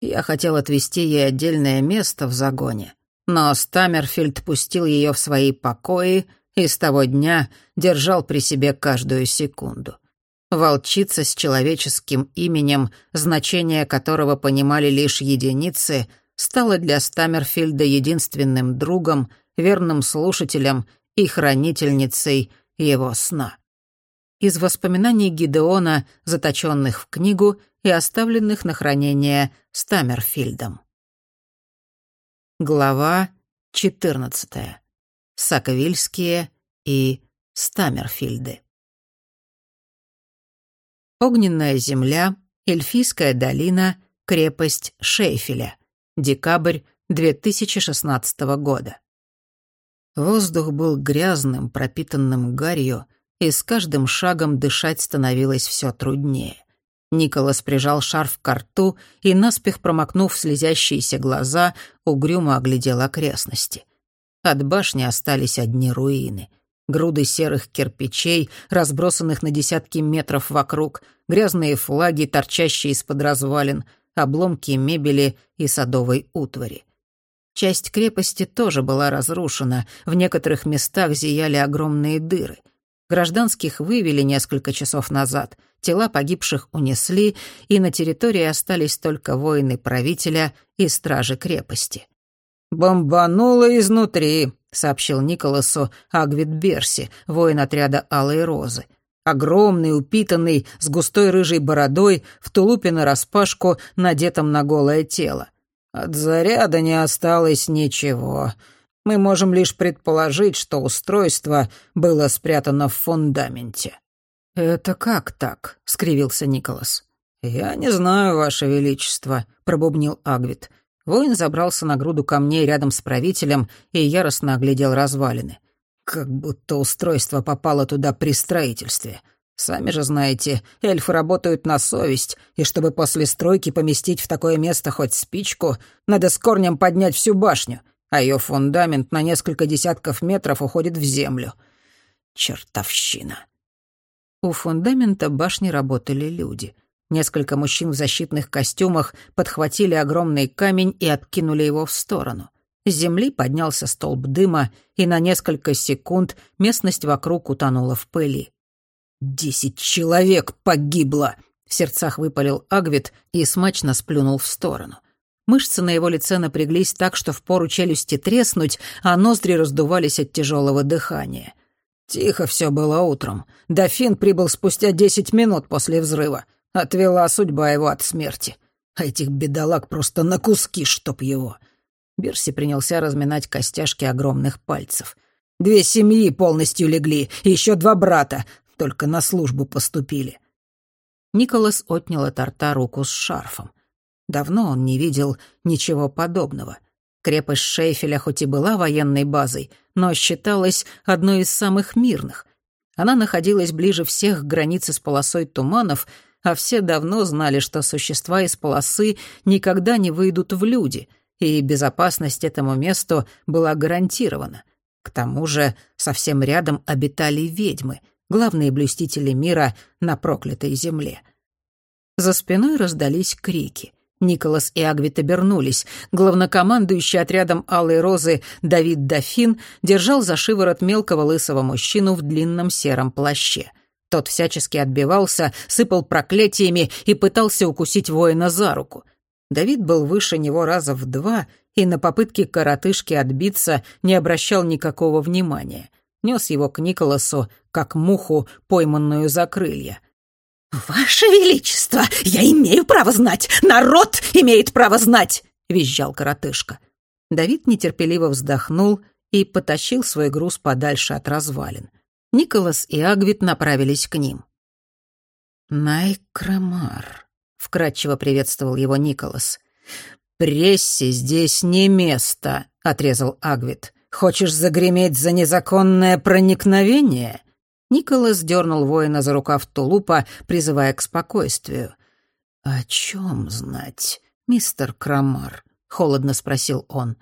Я хотел отвести ей отдельное место в загоне, но Стаммерфильд пустил ее в свои покои и с того дня держал при себе каждую секунду. Волчица с человеческим именем, значение которого понимали лишь единицы, стала для Стаммерфильда единственным другом, верным слушателем и хранительницей его сна. Из воспоминаний Гидеона, заточенных в книгу и оставленных на хранение Стаммерфильдом. Глава 14. Саковильские и Стаммерфильды. Огненная земля, Эльфийская долина, крепость Шейфеля. Декабрь 2016 года. Воздух был грязным, пропитанным гарью, и с каждым шагом дышать становилось все труднее. Николас прижал шарф к рту и, наспех промокнув слезящиеся глаза, угрюмо оглядел окрестности. От башни остались одни руины — груды серых кирпичей, разбросанных на десятки метров вокруг, грязные флаги, торчащие из-под развалин, обломки мебели и садовой утвари. Часть крепости тоже была разрушена, в некоторых местах зияли огромные дыры. Гражданских вывели несколько часов назад, тела погибших унесли, и на территории остались только воины правителя и стражи крепости. «Бомбануло изнутри», — сообщил Николасу Агвит Берси, воин отряда Алой Розы. Огромный, упитанный, с густой рыжей бородой, в тулупе нараспашку, надетом на голое тело. От заряда не осталось ничего. Мы можем лишь предположить, что устройство было спрятано в фундаменте. «Это как так?» — скривился Николас. «Я не знаю, Ваше Величество», — пробубнил Агвит. Воин забрался на груду камней рядом с правителем и яростно оглядел развалины. Как будто устройство попало туда при строительстве. Сами же знаете, эльфы работают на совесть, и чтобы после стройки поместить в такое место хоть спичку, надо с корнем поднять всю башню, а ее фундамент на несколько десятков метров уходит в землю. Чертовщина. У фундамента башни работали люди — Несколько мужчин в защитных костюмах подхватили огромный камень и откинули его в сторону. С земли поднялся столб дыма, и на несколько секунд местность вокруг утонула в пыли. «Десять человек погибло!» — в сердцах выпалил Агвит и смачно сплюнул в сторону. Мышцы на его лице напряглись так, что впору челюсти треснуть, а ноздри раздувались от тяжелого дыхания. Тихо все было утром. Дофин прибыл спустя десять минут после взрыва. Отвела судьба его от смерти. А этих бедолаг просто на куски, чтоб его. Берси принялся разминать костяшки огромных пальцев. Две семьи полностью легли, еще два брата, только на службу поступили. Николас отнял от рта руку с шарфом. Давно он не видел ничего подобного. Крепость Шейфеля хоть и была военной базой, но считалась одной из самых мирных. Она находилась ближе всех к границе с полосой туманов — а все давно знали, что существа из полосы никогда не выйдут в люди, и безопасность этому месту была гарантирована. К тому же совсем рядом обитали ведьмы, главные блюстители мира на проклятой земле. За спиной раздались крики. Николас и Агвит обернулись. Главнокомандующий отрядом Алой Розы Давид Дофин держал за шиворот мелкого лысого мужчину в длинном сером плаще — тот всячески отбивался, сыпал проклятиями и пытался укусить воина за руку. Давид был выше него раза в два и на попытки коротышки отбиться не обращал никакого внимания. Нес его к Николасу, как муху, пойманную за крылья. «Ваше Величество, я имею право знать! Народ имеет право знать!» — визжал коротышка. Давид нетерпеливо вздохнул и потащил свой груз подальше от развалин. Николас и Агвит направились к ним. «Найкромар», — вкратчиво приветствовал его Николас. «Прессе здесь не место», — отрезал Агвит. «Хочешь загреметь за незаконное проникновение?» Николас дернул воина за рукав тулупа, призывая к спокойствию. «О чем знать, мистер Крамар?» — холодно спросил он.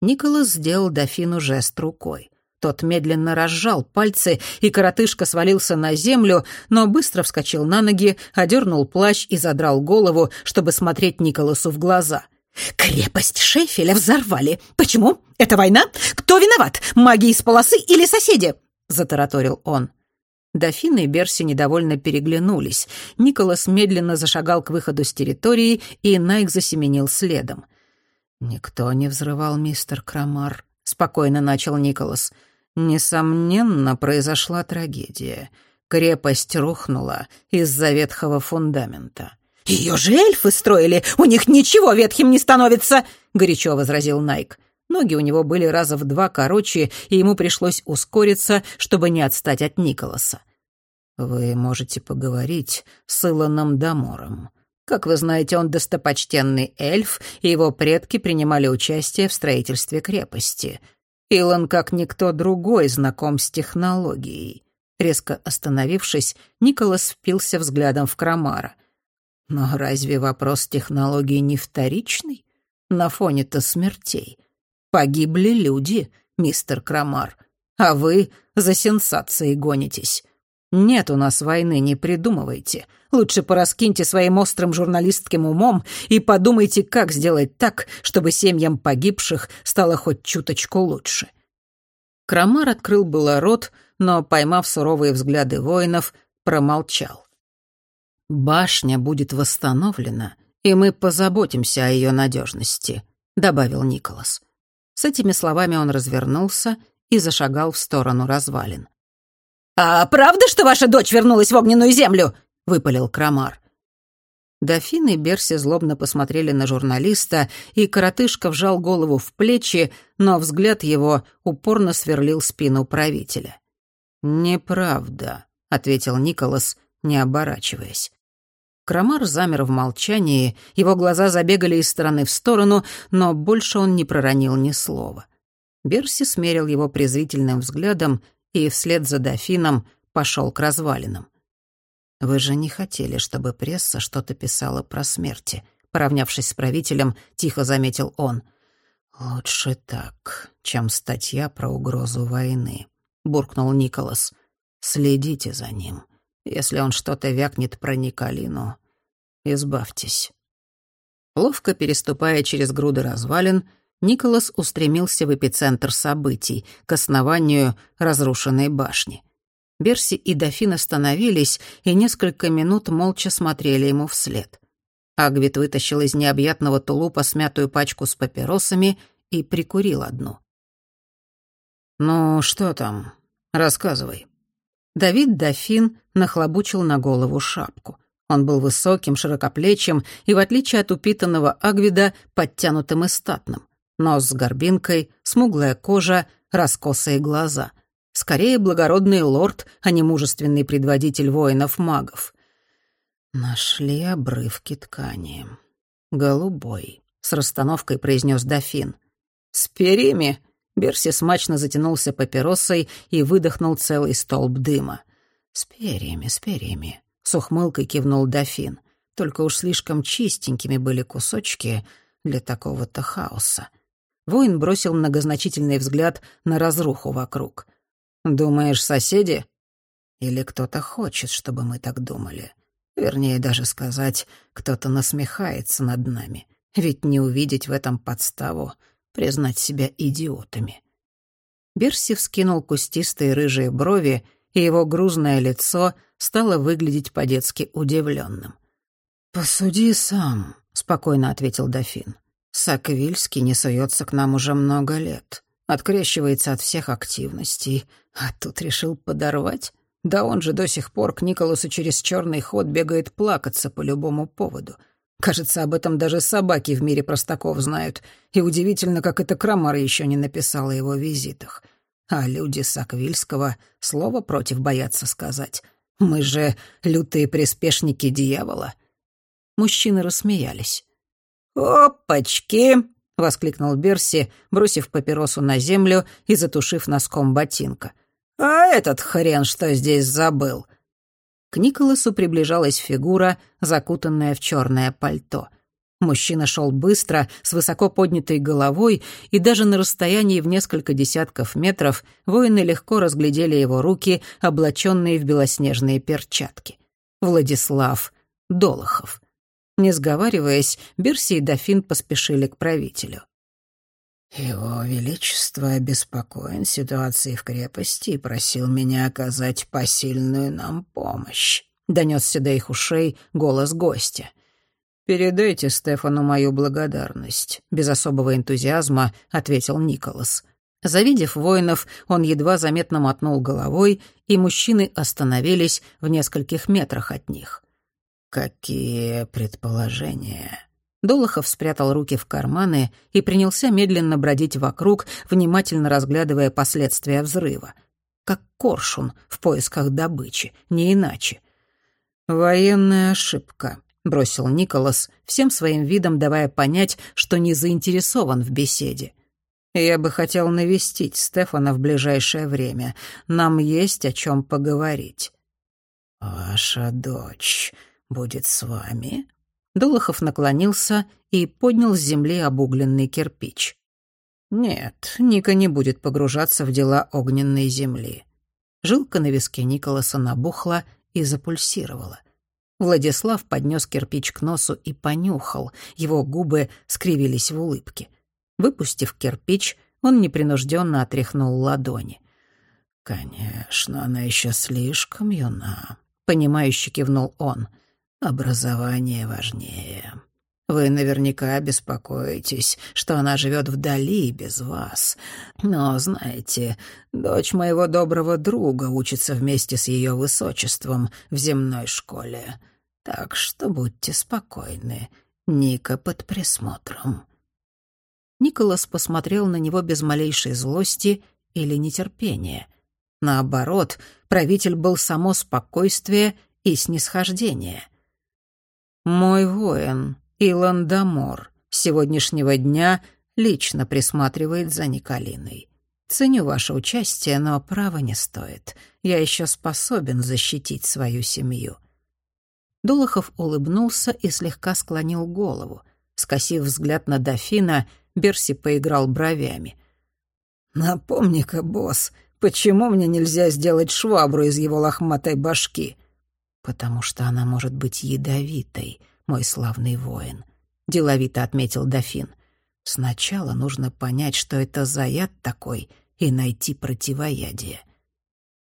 Николас сделал дофину жест рукой. Тот медленно разжал пальцы, и коротышка свалился на землю, но быстро вскочил на ноги, одернул плащ и задрал голову, чтобы смотреть Николасу в глаза. «Крепость Шейфеля взорвали. Почему? Это война? Кто виноват? Маги из полосы или соседи?» — затараторил он. Дофин и Берси недовольно переглянулись. Николас медленно зашагал к выходу с территории, и Найк засеменил следом. «Никто не взрывал мистер Крамар», — спокойно начал Николас. Несомненно, произошла трагедия. Крепость рухнула из-за ветхого фундамента. «Ее же эльфы строили! У них ничего ветхим не становится!» — горячо возразил Найк. Ноги у него были раза в два короче, и ему пришлось ускориться, чтобы не отстать от Николаса. «Вы можете поговорить с Илоном Дамором. Как вы знаете, он достопочтенный эльф, и его предки принимали участие в строительстве крепости. Илон, как никто другой, знаком с технологией. Резко остановившись, Николас впился взглядом в Крамара. Но разве вопрос технологии не вторичный? На фоне-то смертей. Погибли люди, мистер Крамар, а вы за сенсацией гонитесь. Нет у нас войны, не придумывайте. Лучше пораскиньте своим острым журналистским умом и подумайте, как сделать так, чтобы семьям погибших стало хоть чуточку лучше». Крамар открыл было рот, но, поймав суровые взгляды воинов, промолчал. «Башня будет восстановлена, и мы позаботимся о ее надежности», — добавил Николас. С этими словами он развернулся и зашагал в сторону развалин. «А правда, что ваша дочь вернулась в огненную землю?» — выпалил Крамар. Дофин и Берси злобно посмотрели на журналиста, и коротышка вжал голову в плечи, но взгляд его упорно сверлил спину правителя. «Неправда», — ответил Николас, не оборачиваясь. Крамар замер в молчании, его глаза забегали из стороны в сторону, но больше он не проронил ни слова. Берси смерил его презрительным взглядом и вслед за дофином пошел к развалинам. «Вы же не хотели, чтобы пресса что-то писала про смерти», поравнявшись с правителем, тихо заметил он. «Лучше так, чем статья про угрозу войны», — буркнул Николас. «Следите за ним. Если он что-то вякнет про Николину, избавьтесь». Ловко переступая через груды развалин, Николас устремился в эпицентр событий, к основанию разрушенной башни. Берси и Дофин остановились и несколько минут молча смотрели ему вслед. Агвит вытащил из необъятного тулупа смятую пачку с папиросами и прикурил одну. «Ну, что там? Рассказывай». Давид Дофин нахлобучил на голову шапку. Он был высоким, широкоплечим и, в отличие от упитанного Агвида, подтянутым и статным. Нос с горбинкой, смуглая кожа, раскосые глаза. Скорее благородный лорд, а не мужественный предводитель воинов-магов. «Нашли обрывки ткани. Голубой», — с расстановкой произнес дофин. «С перьями?» Берси смачно затянулся папиросой и выдохнул целый столб дыма. «С перьями, с перьями», — с ухмылкой кивнул дофин. «Только уж слишком чистенькими были кусочки для такого-то хаоса. Воин бросил многозначительный взгляд на разруху вокруг. «Думаешь, соседи?» «Или кто-то хочет, чтобы мы так думали. Вернее, даже сказать, кто-то насмехается над нами. Ведь не увидеть в этом подставу, признать себя идиотами». Берси вскинул кустистые рыжие брови, и его грузное лицо стало выглядеть по-детски удивленным. «Посуди сам», — спокойно ответил дофин. Саквильский не суется к нам уже много лет. Открещивается от всех активностей. А тут решил подорвать? Да он же до сих пор к Николасу через черный ход бегает плакаться по любому поводу. Кажется, об этом даже собаки в мире простаков знают. И удивительно, как это Крамар еще не написал о его визитах. А люди Саквильского слова против боятся сказать. Мы же лютые приспешники дьявола. Мужчины рассмеялись. «Опачки!» — воскликнул Берси, бросив папиросу на землю и затушив носком ботинка. «А этот хрен что здесь забыл?» К Николасу приближалась фигура, закутанная в черное пальто. Мужчина шел быстро, с высоко поднятой головой, и даже на расстоянии в несколько десятков метров воины легко разглядели его руки, облаченные в белоснежные перчатки. Владислав Долохов. Не сговариваясь, Берси и дофин поспешили к правителю. «Его Величество обеспокоен ситуацией в крепости и просил меня оказать посильную нам помощь», — донесся до их ушей голос гостя. «Передайте Стефану мою благодарность», — без особого энтузиазма ответил Николас. Завидев воинов, он едва заметно мотнул головой, и мужчины остановились в нескольких метрах от них. «Какие предположения?» Долохов спрятал руки в карманы и принялся медленно бродить вокруг, внимательно разглядывая последствия взрыва. Как коршун в поисках добычи, не иначе. «Военная ошибка», — бросил Николас, всем своим видом давая понять, что не заинтересован в беседе. «Я бы хотел навестить Стефана в ближайшее время. Нам есть о чем поговорить». «Ваша дочь будет с вами?» Долохов наклонился и поднял с земли обугленный кирпич. «Нет, Ника не будет погружаться в дела огненной земли». Жилка на виске Николаса набухла и запульсировала. Владислав поднес кирпич к носу и понюхал, его губы скривились в улыбке. Выпустив кирпич, он непринужденно отряхнул ладони. «Конечно, она еще слишком юна», — понимающе кивнул он. «Образование важнее. Вы наверняка беспокоитесь, что она живет вдали без вас. Но, знаете, дочь моего доброго друга учится вместе с ее высочеством в земной школе. Так что будьте спокойны. Ника под присмотром». Николас посмотрел на него без малейшей злости или нетерпения. Наоборот, правитель был само спокойствие и снисхождение. «Мой воин», Илон Дамор с сегодняшнего дня лично присматривает за Николиной. Ценю ваше участие, но права не стоит. Я еще способен защитить свою семью». Дулахов улыбнулся и слегка склонил голову. Скосив взгляд на дофина, Берси поиграл бровями. «Напомни-ка, босс, почему мне нельзя сделать швабру из его лохматой башки?» «Потому что она может быть ядовитой», мой славный воин», — деловито отметил дофин. «Сначала нужно понять, что это за яд такой, и найти противоядие».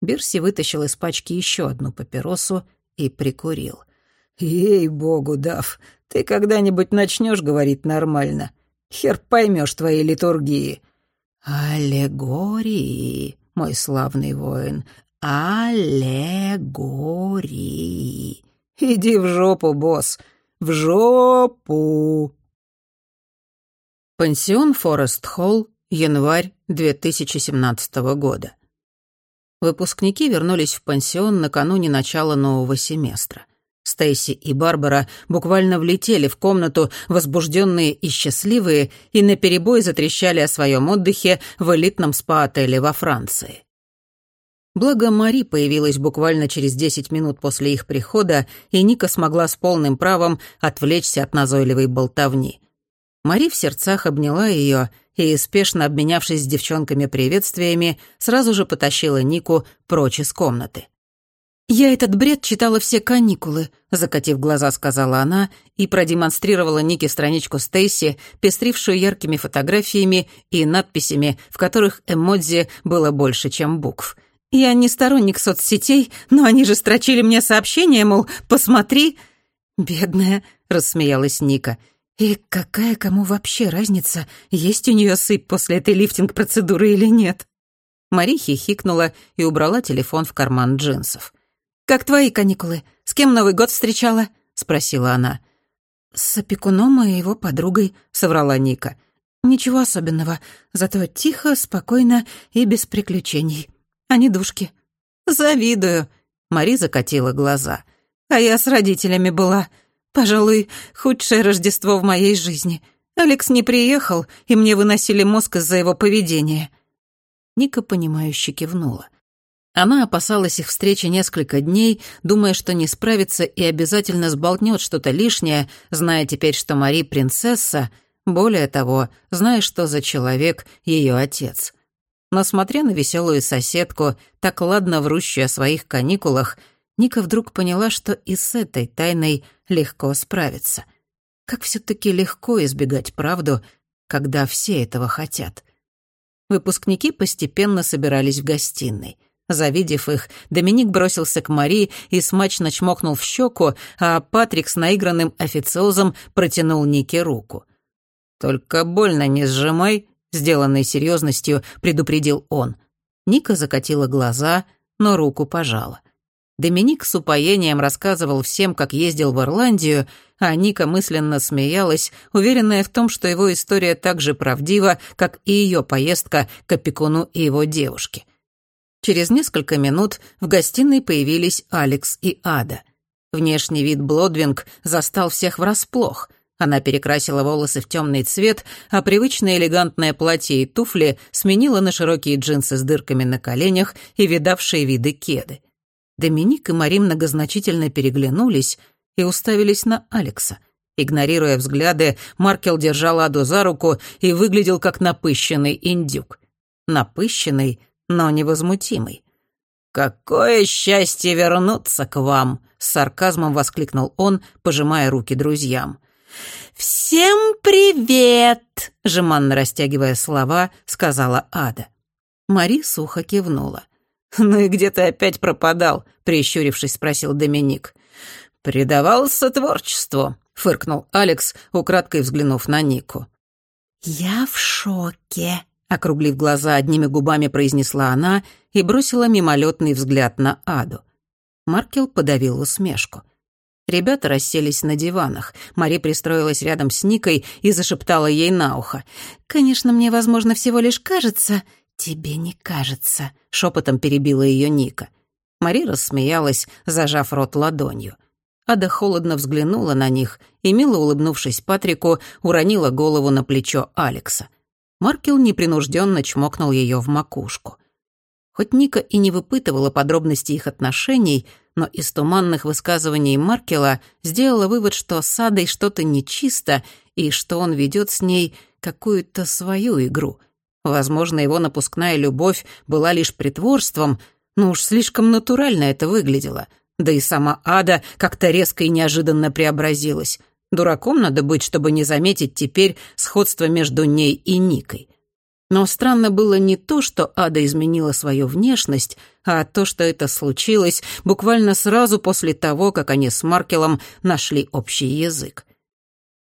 Бирси вытащил из пачки еще одну папиросу и прикурил. «Ей-богу, Дав, ты когда-нибудь начнешь говорить нормально? Хер поймешь твои литургии». «Аллегории, мой славный воин, аллегории». «Иди в жопу, босс. В жопу!» Пансион Форест Холл, январь 2017 года. Выпускники вернулись в пансион накануне начала нового семестра. Стейси и Барбара буквально влетели в комнату, возбужденные и счастливые, и наперебой затрещали о своем отдыхе в элитном спа-отеле во Франции. Благо Мари появилась буквально через 10 минут после их прихода, и Ника смогла с полным правом отвлечься от назойливой болтовни. Мари в сердцах обняла ее и, спешно обменявшись с девчонками приветствиями, сразу же потащила Нику прочь из комнаты. «Я этот бред читала все каникулы», — закатив глаза, сказала она и продемонстрировала Нике страничку Стейси, пестрившую яркими фотографиями и надписями, в которых эмодзи было больше, чем букв — я не сторонник соцсетей, но они же строчили мне сообщение, мол, посмотри. Бедная, рассмеялась Ника. И какая кому вообще разница, есть у нее сыпь после этой лифтинг-процедуры или нет? Мари хихикнула и убрала телефон в карман джинсов. «Как твои каникулы? С кем Новый год встречала?» — спросила она. «С опекуном и его подругой», — соврала Ника. «Ничего особенного, зато тихо, спокойно и без приключений. Они душки. Завидую. Мари закатила глаза. А я с родителями была. Пожалуй, худшее Рождество в моей жизни. Алекс не приехал, и мне выносили мозг из-за его поведения. Ника, понимающе кивнула. Она опасалась их встречи несколько дней, думая, что не справится и обязательно сболтнет что-то лишнее, зная теперь, что Мари — принцесса, более того, зная, что за человек ее отец. Но смотря на веселую соседку, так ладно врущую о своих каникулах, Ника вдруг поняла, что и с этой тайной легко справиться. Как все таки легко избегать правду, когда все этого хотят. Выпускники постепенно собирались в гостиной — Завидев их, Доминик бросился к Мари и смачно чмокнул в щеку, а Патрик с наигранным официозом протянул Нике руку. «Только больно не сжимай», — сделанной серьезностью предупредил он. Ника закатила глаза, но руку пожала. Доминик с упоением рассказывал всем, как ездил в Ирландию, а Ника мысленно смеялась, уверенная в том, что его история так же правдива, как и ее поездка к опекуну и его девушке. Через несколько минут в гостиной появились Алекс и Ада. Внешний вид Блодвинг застал всех врасплох. Она перекрасила волосы в темный цвет, а привычное элегантное платье и туфли сменила на широкие джинсы с дырками на коленях и видавшие виды кеды. Доминик и Мари многозначительно переглянулись и уставились на Алекса. Игнорируя взгляды, Маркел держал Аду за руку и выглядел как напыщенный индюк. Напыщенный — но невозмутимый. «Какое счастье вернуться к вам!» — с сарказмом воскликнул он, пожимая руки друзьям. «Всем привет!» — жеманно растягивая слова, сказала Ада. Мари сухо кивнула. «Ну и где ты опять пропадал?» — прищурившись, спросил Доминик. «Предавался творчеству», — фыркнул Алекс, украдкой взглянув на Нику. «Я в шоке», округлив глаза, одними губами произнесла она и бросила мимолетный взгляд на Аду. Маркел подавил усмешку. Ребята расселись на диванах. Мари пристроилась рядом с Никой и зашептала ей на ухо. «Конечно, мне, возможно, всего лишь кажется...» «Тебе не кажется», — шепотом перебила ее Ника. Мари рассмеялась, зажав рот ладонью. Ада холодно взглянула на них и, мило улыбнувшись Патрику, уронила голову на плечо Алекса — Маркел непринужденно чмокнул ее в макушку. Хоть Ника и не выпытывала подробности их отношений, но из туманных высказываний Маркела сделала вывод, что с Адой что-то нечисто и что он ведет с ней какую-то свою игру. Возможно, его напускная любовь была лишь притворством, но уж слишком натурально это выглядело. Да и сама Ада как-то резко и неожиданно преобразилась. Дураком надо быть, чтобы не заметить теперь сходство между ней и Никой. Но странно было не то, что Ада изменила свою внешность, а то, что это случилось буквально сразу после того, как они с Маркелом нашли общий язык.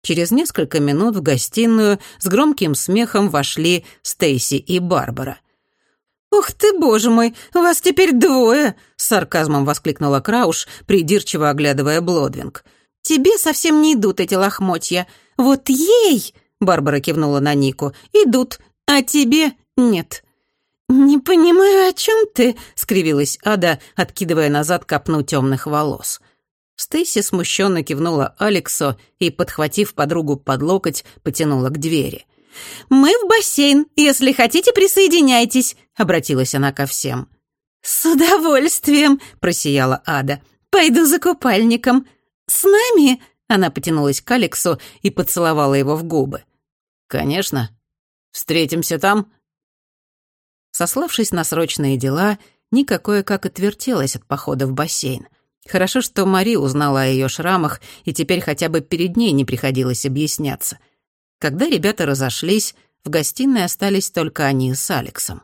Через несколько минут в гостиную с громким смехом вошли Стейси и Барбара. «Ух ты, боже мой, вас теперь двое!» — с сарказмом воскликнула Крауш, придирчиво оглядывая Блодвинг — Тебе совсем не идут эти лохмотья. Вот ей, Барбара кивнула на Нику, идут, а тебе нет. Не понимаю, о чем ты, скривилась Ада, откидывая назад копну темных волос. Стейси смущенно кивнула Алексу и, подхватив подругу под локоть, потянула к двери. «Мы в бассейн. Если хотите, присоединяйтесь», — обратилась она ко всем. «С удовольствием», — просияла Ада. «Пойду за купальником. «С нами?» — она потянулась к Алексу и поцеловала его в губы. «Конечно. Встретимся там?» Сославшись на срочные дела, Ника кое-как отвертелась от похода в бассейн. Хорошо, что Мари узнала о ее шрамах, и теперь хотя бы перед ней не приходилось объясняться. Когда ребята разошлись, в гостиной остались только они с Алексом.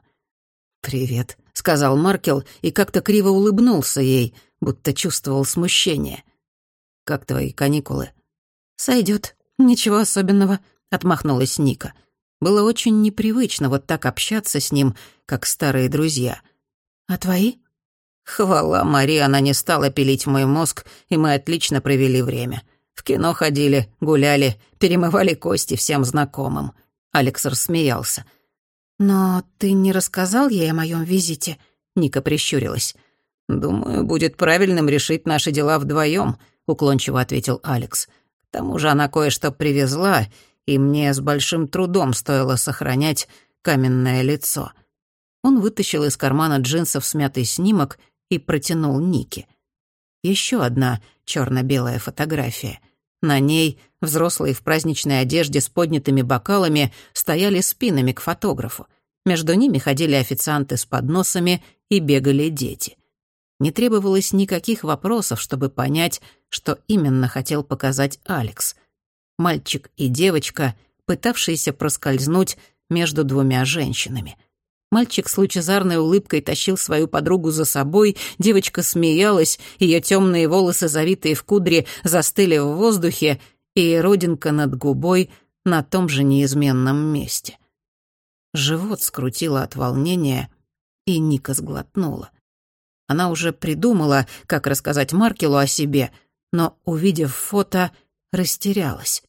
«Привет», — сказал Маркел и как-то криво улыбнулся ей, будто чувствовал смущение — «Как твои каникулы?» «Сойдет. Ничего особенного», — отмахнулась Ника. Было очень непривычно вот так общаться с ним, как старые друзья. «А твои?» Хвала Мари, она не стала пилить мой мозг, и мы отлично провели время. В кино ходили, гуляли, перемывали кости всем знакомым. Алекс рассмеялся. «Но ты не рассказал ей о моем визите?» Ника прищурилась. «Думаю, будет правильным решить наши дела вдвоем. — уклончиво ответил Алекс. «К тому же она кое-что привезла, и мне с большим трудом стоило сохранять каменное лицо». Он вытащил из кармана джинсов смятый снимок и протянул Нике. Еще одна черно-белая фотография. На ней взрослые в праздничной одежде с поднятыми бокалами стояли спинами к фотографу. Между ними ходили официанты с подносами и бегали дети. Не требовалось никаких вопросов, чтобы понять, что именно хотел показать Алекс. Мальчик и девочка, пытавшиеся проскользнуть между двумя женщинами. Мальчик с лучезарной улыбкой тащил свою подругу за собой, девочка смеялась, ее темные волосы, завитые в кудре, застыли в воздухе, и родинка над губой на том же неизменном месте. Живот скрутило от волнения, и Ника сглотнула. Она уже придумала, как рассказать Маркелу о себе, но, увидев фото, растерялась.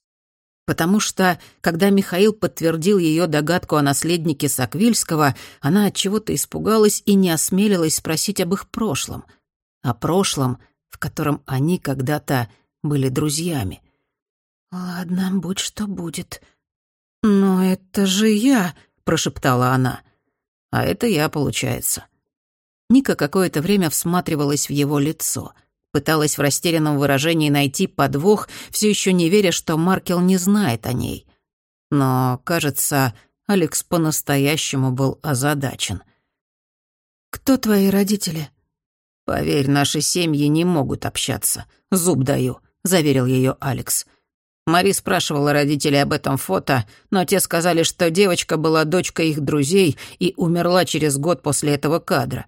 Потому что, когда Михаил подтвердил ее догадку о наследнике Саквильского, она от чего-то испугалась и не осмелилась спросить об их прошлом. О прошлом, в котором они когда-то были друзьями. «Ладно, будь что будет». «Но это же я», — прошептала она. «А это я, получается». Ника какое-то время всматривалась в его лицо, пыталась в растерянном выражении найти подвох, все еще не веря, что Маркел не знает о ней. Но, кажется, Алекс по-настоящему был озадачен. «Кто твои родители?» «Поверь, наши семьи не могут общаться. Зуб даю», — заверил ее Алекс. Мари спрашивала родителей об этом фото, но те сказали, что девочка была дочкой их друзей и умерла через год после этого кадра.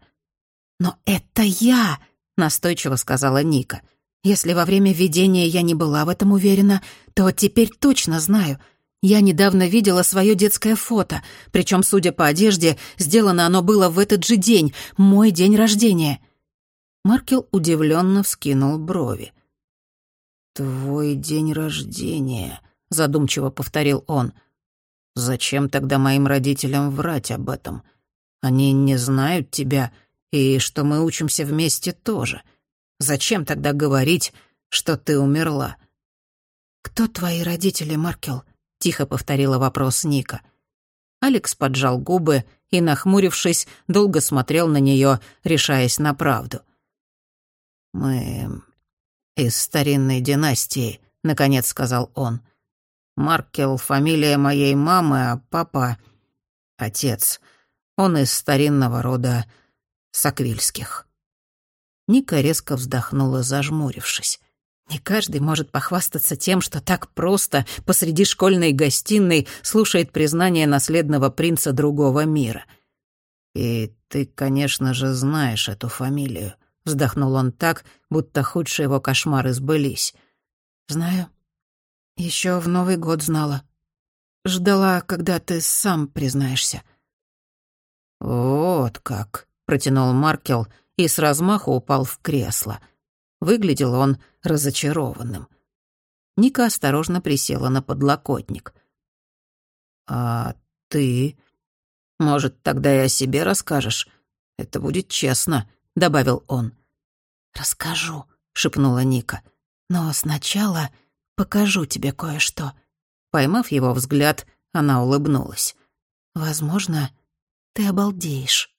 «Но это я!» — настойчиво сказала Ника. «Если во время видения я не была в этом уверена, то теперь точно знаю. Я недавно видела свое детское фото, причем, судя по одежде, сделано оно было в этот же день, мой день рождения». Маркел удивленно вскинул брови. «Твой день рождения», — задумчиво повторил он. «Зачем тогда моим родителям врать об этом? Они не знают тебя и что мы учимся вместе тоже. Зачем тогда говорить, что ты умерла?» «Кто твои родители, Маркел?» — тихо повторила вопрос Ника. Алекс поджал губы и, нахмурившись, долго смотрел на нее, решаясь на правду. «Мы из старинной династии», — наконец сказал он. «Маркел — фамилия моей мамы, а папа — отец. Он из старинного рода Саквильских». Ника резко вздохнула, зажмурившись. Не каждый может похвастаться тем, что так просто посреди школьной гостиной слушает признание наследного принца другого мира. «И ты, конечно же, знаешь эту фамилию», Вздохнул он так, будто худшие его кошмары сбылись. «Знаю. Еще в Новый год знала. Ждала, когда ты сам признаешься». «Вот как», — протянул Маркел и с размаху упал в кресло. Выглядел он разочарованным. Ника осторожно присела на подлокотник. «А ты? Может, тогда и о себе расскажешь? Это будет честно», — добавил он. «Расскажу», — шепнула Ника. «Но сначала покажу тебе кое-что». Поймав его взгляд, она улыбнулась. «Возможно, ты обалдеешь».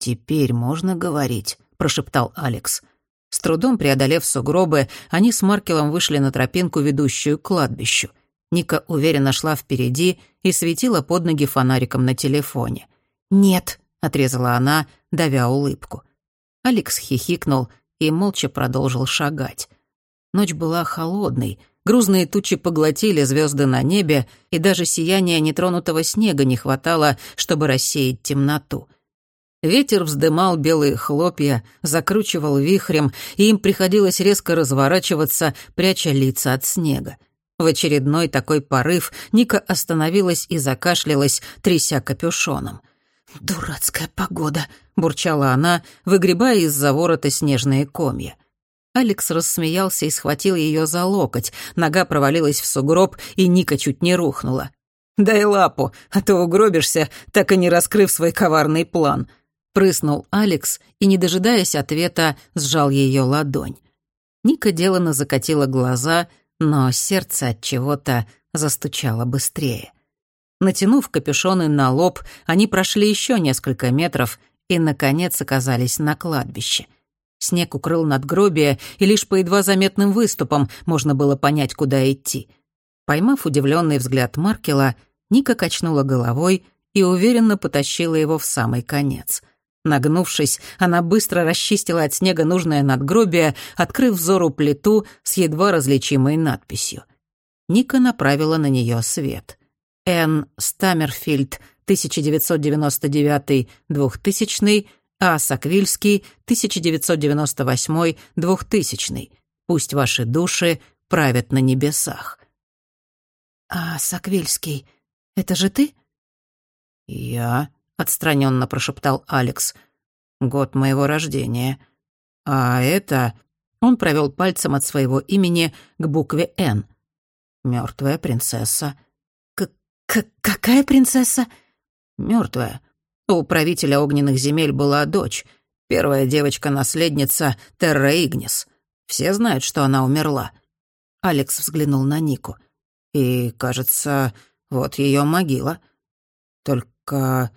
«Теперь можно говорить», — прошептал Алекс. С трудом преодолев сугробы, они с Маркелом вышли на тропинку, ведущую к кладбищу. Ника уверенно шла впереди и светила под ноги фонариком на телефоне. «Нет», — отрезала она, давя улыбку. Алекс хихикнул и молча продолжил шагать. Ночь была холодной, грузные тучи поглотили звезды на небе, и даже сияния нетронутого снега не хватало, чтобы рассеять темноту. Ветер вздымал белые хлопья, закручивал вихрем, и им приходилось резко разворачиваться, пряча лица от снега. В очередной такой порыв Ника остановилась и закашлялась, тряся капюшоном. «Дурацкая погода», — бурчала она, выгребая из-за ворота снежные комья. Алекс рассмеялся и схватил ее за локоть. Нога провалилась в сугроб, и Ника чуть не рухнула. «Дай лапу, а то угробишься, так и не раскрыв свой коварный план», — прыснул Алекс и, не дожидаясь ответа, сжал ее ладонь. Ника делано закатила глаза, но сердце от чего-то застучало быстрее. Натянув капюшоны на лоб, они прошли еще несколько метров и, наконец, оказались на кладбище. Снег укрыл надгробие, и лишь по едва заметным выступам можно было понять, куда идти. Поймав удивленный взгляд Маркела, Ника качнула головой и уверенно потащила его в самый конец. Нагнувшись, она быстро расчистила от снега нужное надгробие, открыв взору плиту с едва различимой надписью. Ника направила на нее свет. Н. Стаммерфильд, 1999-2000, А. Саквильский, 1998-2000. Пусть ваши души правят на небесах. «А Саквильский, это же ты?» «Я», — отстраненно прошептал Алекс. «Год моего рождения. А это...» Он провел пальцем от своего имени к букве «Н». Мертвая принцесса. К «Какая принцесса?» Мертвая. У правителя огненных земель была дочь. Первая девочка-наследница Терра Игнис. Все знают, что она умерла. Алекс взглянул на Нику. И, кажется, вот ее могила. Только...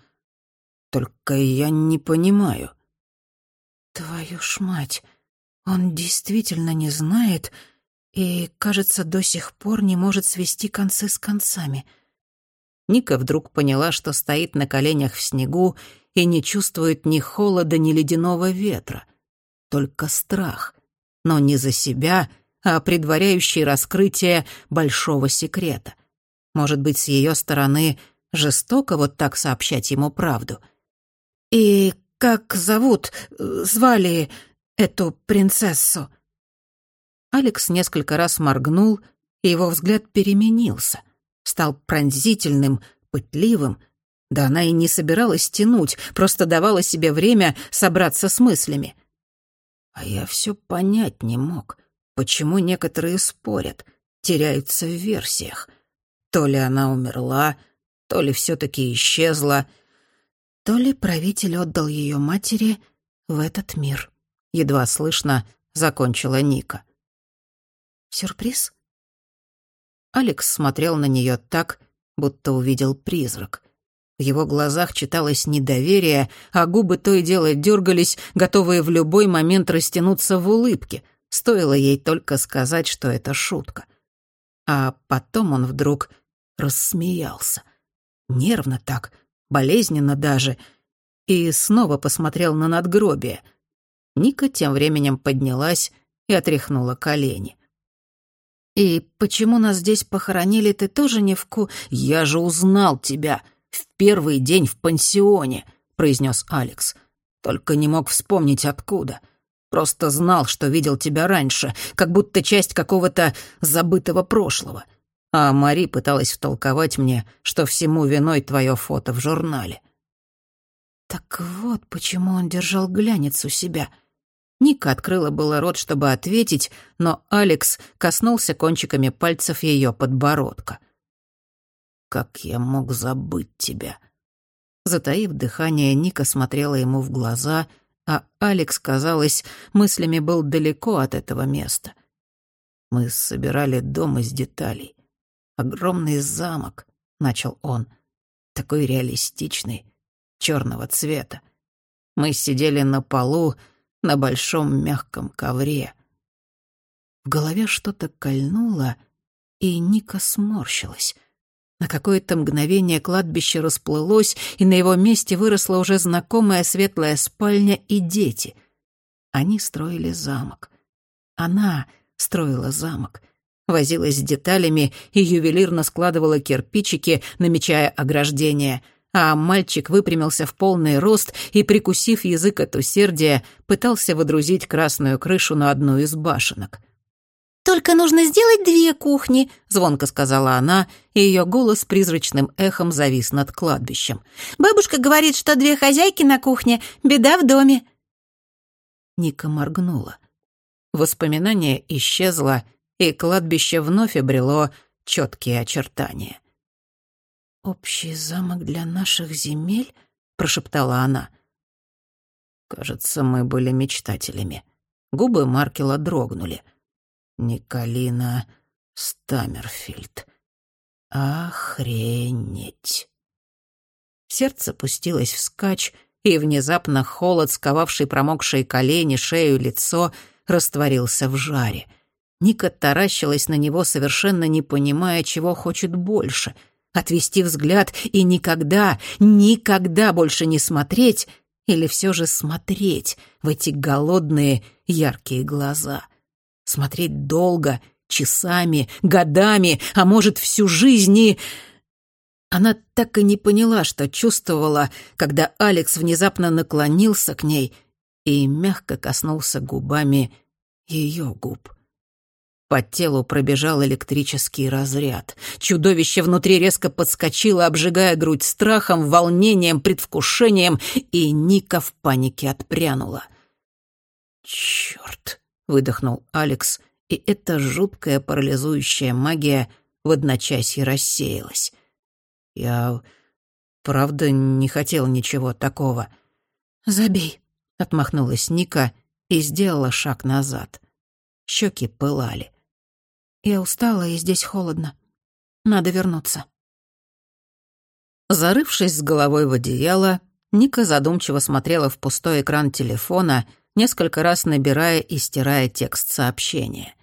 Только я не понимаю. Твою ж мать, он действительно не знает и, кажется, до сих пор не может свести концы с концами — Ника вдруг поняла, что стоит на коленях в снегу и не чувствует ни холода, ни ледяного ветра. Только страх. Но не за себя, а предваряющий раскрытие большого секрета. Может быть, с ее стороны жестоко вот так сообщать ему правду. «И как зовут, звали эту принцессу?» Алекс несколько раз моргнул, и его взгляд переменился — стал пронзительным, пытливым. Да она и не собиралась тянуть, просто давала себе время собраться с мыслями. А я все понять не мог, почему некоторые спорят, теряются в версиях. То ли она умерла, то ли все таки исчезла, то ли правитель отдал ее матери в этот мир. Едва слышно закончила Ника. «Сюрприз?» Алекс смотрел на нее так, будто увидел призрак. В его глазах читалось недоверие, а губы то и дело дергались, готовые в любой момент растянуться в улыбке. Стоило ей только сказать, что это шутка. А потом он вдруг рассмеялся. Нервно так, болезненно даже. И снова посмотрел на надгробие. Ника тем временем поднялась и отряхнула колени. «И почему нас здесь похоронили, ты тоже не в ку...» «Я же узнал тебя в первый день в пансионе», — произнес Алекс. «Только не мог вспомнить, откуда. Просто знал, что видел тебя раньше, как будто часть какого-то забытого прошлого. А Мари пыталась втолковать мне, что всему виной твое фото в журнале». «Так вот, почему он держал глянец у себя», Ника открыла было рот, чтобы ответить, но Алекс коснулся кончиками пальцев ее подбородка. «Как я мог забыть тебя?» Затаив дыхание, Ника смотрела ему в глаза, а Алекс, казалось, мыслями был далеко от этого места. «Мы собирали дом из деталей. Огромный замок», — начал он, — «такой реалистичный, черного цвета. Мы сидели на полу, на большом мягком ковре. В голове что-то кольнуло, и Ника сморщилась. На какое-то мгновение кладбище расплылось, и на его месте выросла уже знакомая светлая спальня и дети. Они строили замок. Она строила замок. Возилась с деталями и ювелирно складывала кирпичики, намечая ограждение — а мальчик выпрямился в полный рост и, прикусив язык от усердия, пытался водрузить красную крышу на одну из башенок. «Только нужно сделать две кухни», — звонко сказала она, и ее голос призрачным эхом завис над кладбищем. «Бабушка говорит, что две хозяйки на кухне — беда в доме». Ника моргнула. Воспоминание исчезло, и кладбище вновь обрело четкие очертания. «Общий замок для наших земель?» — прошептала она. Кажется, мы были мечтателями. Губы Маркела дрогнули. Николина Стаммерфильд. Охренеть. Сердце пустилось вскачь, и внезапно холод, сковавший промокшие колени, шею, лицо, растворился в жаре. Ника таращилась на него, совершенно не понимая, чего хочет больше — отвести взгляд и никогда, никогда больше не смотреть или все же смотреть в эти голодные, яркие глаза. Смотреть долго, часами, годами, а может, всю жизнь и... Она так и не поняла, что чувствовала, когда Алекс внезапно наклонился к ней и мягко коснулся губами ее губ. По телу пробежал электрический разряд. Чудовище внутри резко подскочило, обжигая грудь страхом, волнением, предвкушением, и Ника в панике отпрянула. «Чёрт!» — выдохнул Алекс, и эта жуткая парализующая магия в одночасье рассеялась. Я правда не хотел ничего такого. «Забей», — отмахнулась Ника и сделала шаг назад. Щеки пылали. «Я устала, и здесь холодно. Надо вернуться». Зарывшись с головой в одеяло, Ника задумчиво смотрела в пустой экран телефона, несколько раз набирая и стирая текст сообщения.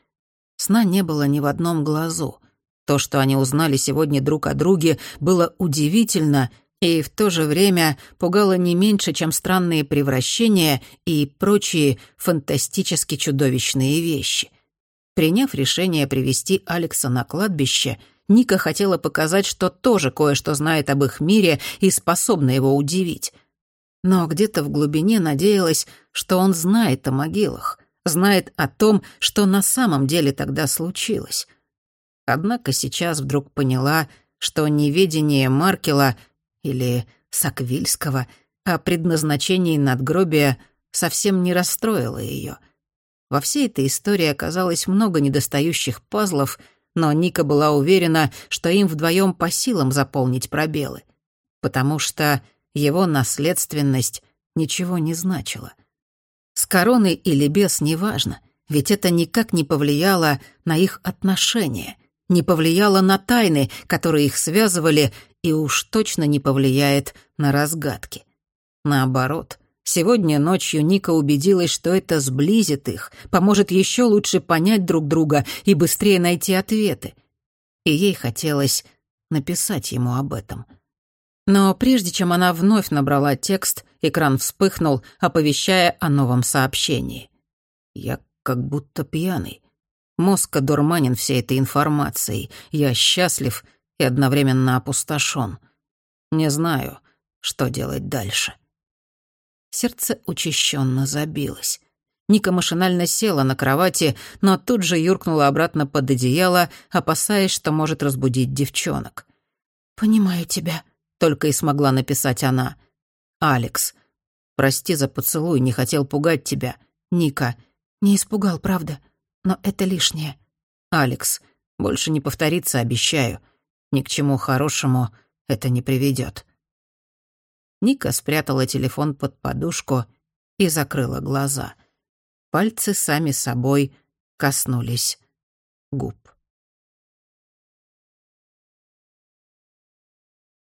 Сна не было ни в одном глазу. То, что они узнали сегодня друг о друге, было удивительно и в то же время пугало не меньше, чем странные превращения и прочие фантастически чудовищные вещи. Приняв решение привести Алекса на кладбище, Ника хотела показать, что тоже кое-что знает об их мире и способна его удивить. Но где-то в глубине надеялась, что он знает о могилах, знает о том, что на самом деле тогда случилось — Однако сейчас вдруг поняла, что неведение Маркела или Саквильского о предназначении надгробия совсем не расстроило ее. Во всей этой истории оказалось много недостающих пазлов, но Ника была уверена, что им вдвоем по силам заполнить пробелы, потому что его наследственность ничего не значила. С короной или без неважно, ведь это никак не повлияло на их отношения не повлияло на тайны, которые их связывали, и уж точно не повлияет на разгадки. Наоборот, сегодня ночью Ника убедилась, что это сблизит их, поможет еще лучше понять друг друга и быстрее найти ответы. И ей хотелось написать ему об этом. Но прежде чем она вновь набрала текст, экран вспыхнул, оповещая о новом сообщении. «Я как будто пьяный. Мозг одурманен всей этой информацией. Я счастлив и одновременно опустошен. Не знаю, что делать дальше. Сердце учащенно забилось. Ника машинально села на кровати, но тут же юркнула обратно под одеяло, опасаясь, что может разбудить девчонок. «Понимаю тебя», — только и смогла написать она. «Алекс, прости за поцелуй, не хотел пугать тебя. Ника, не испугал, правда но это лишнее. Алекс, больше не повторится, обещаю. Ни к чему хорошему это не приведет. Ника спрятала телефон под подушку и закрыла глаза. Пальцы сами собой коснулись губ.